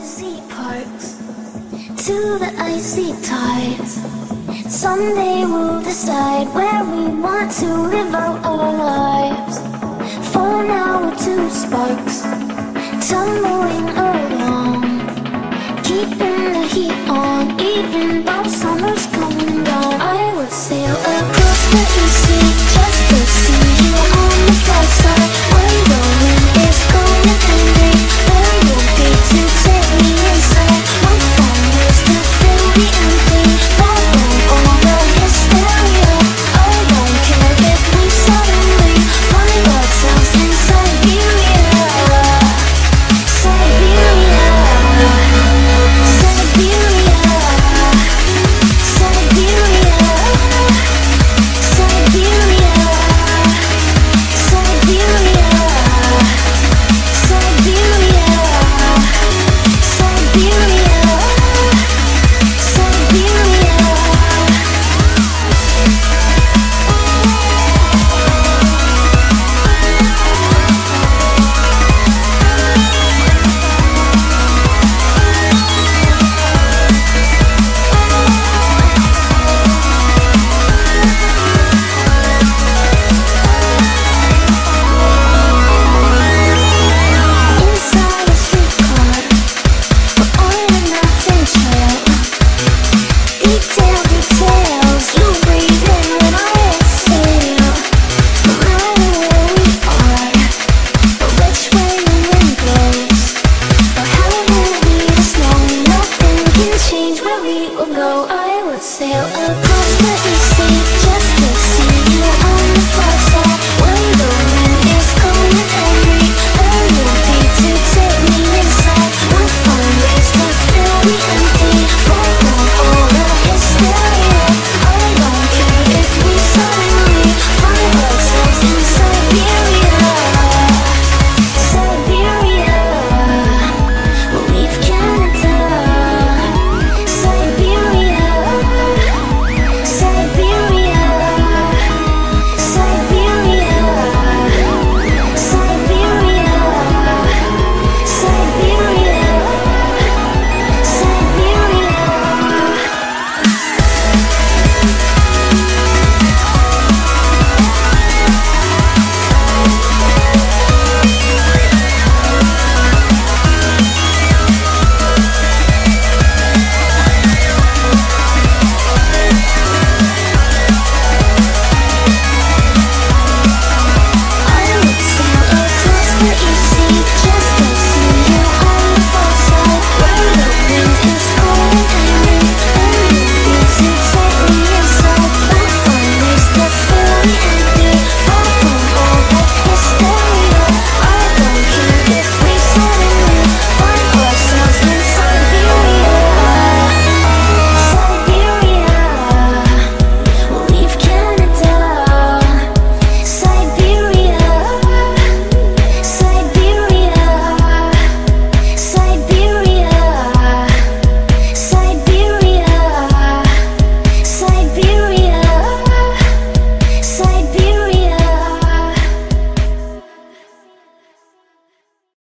icy parks to the icy tides. Someday we'll decide where we want to live out our lives. For now we're two sparks tumbling along, keeping the heat on, even though summer's coming down. I would sail across the sea.